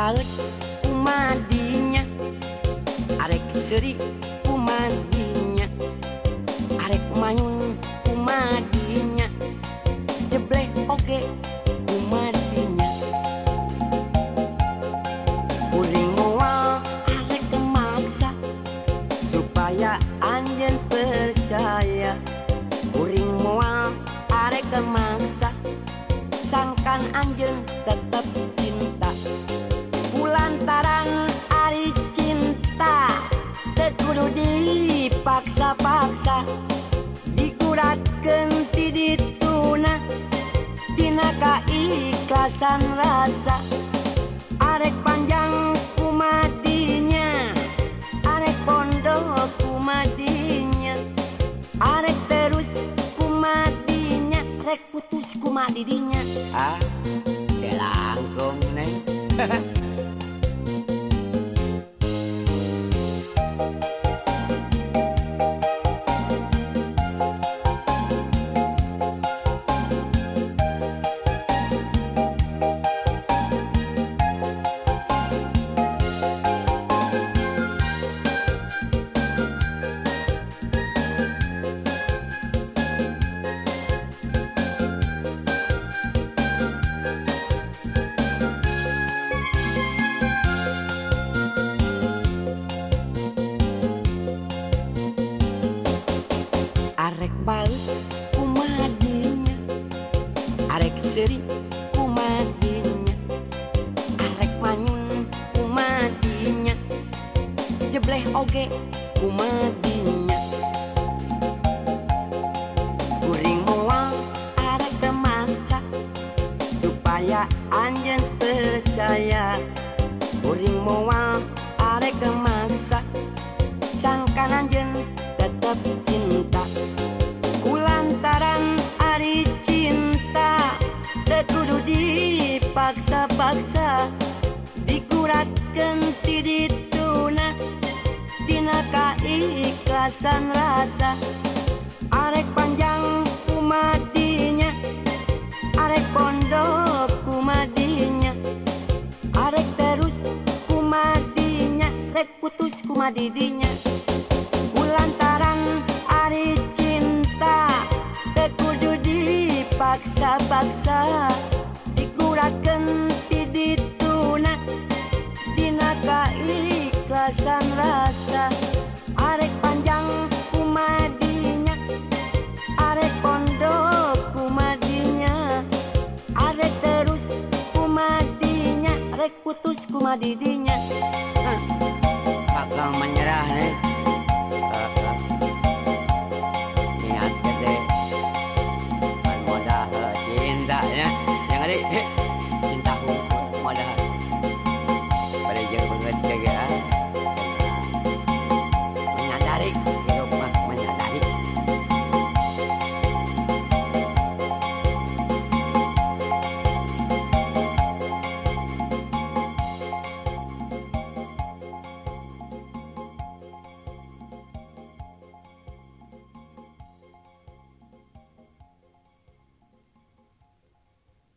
paut kumadinya arek seri kumadinya arek mayun kumadinya jebleh oke kumadinya Kuring mual arek kemaksa supaya anjen percaya. Kuring mual arek kemaksa sangkan anjen tetap cinta lantaran Ari cinta. Tekudu dipaksa-paksa dikurat ti dituna tina ikhlasan rasa arek panjang kumatinya. Arek pondok kumadinya arek terus kumadinya rek putus kumadidinya. Ah kelangkung neng. arek baut kumadinya arek seri kumadinya arek manyun kumadinya jebleh oge kumadinya kuring mual arek kemaksa supaya anjen rasa Arek panjang kumadinya Arek pondok kumadinya Arek terus kumadinya Rek putus kumadidinya. Kulantaran ari cinta Tekudu dipaksa-paksa rek putus kuma didinya.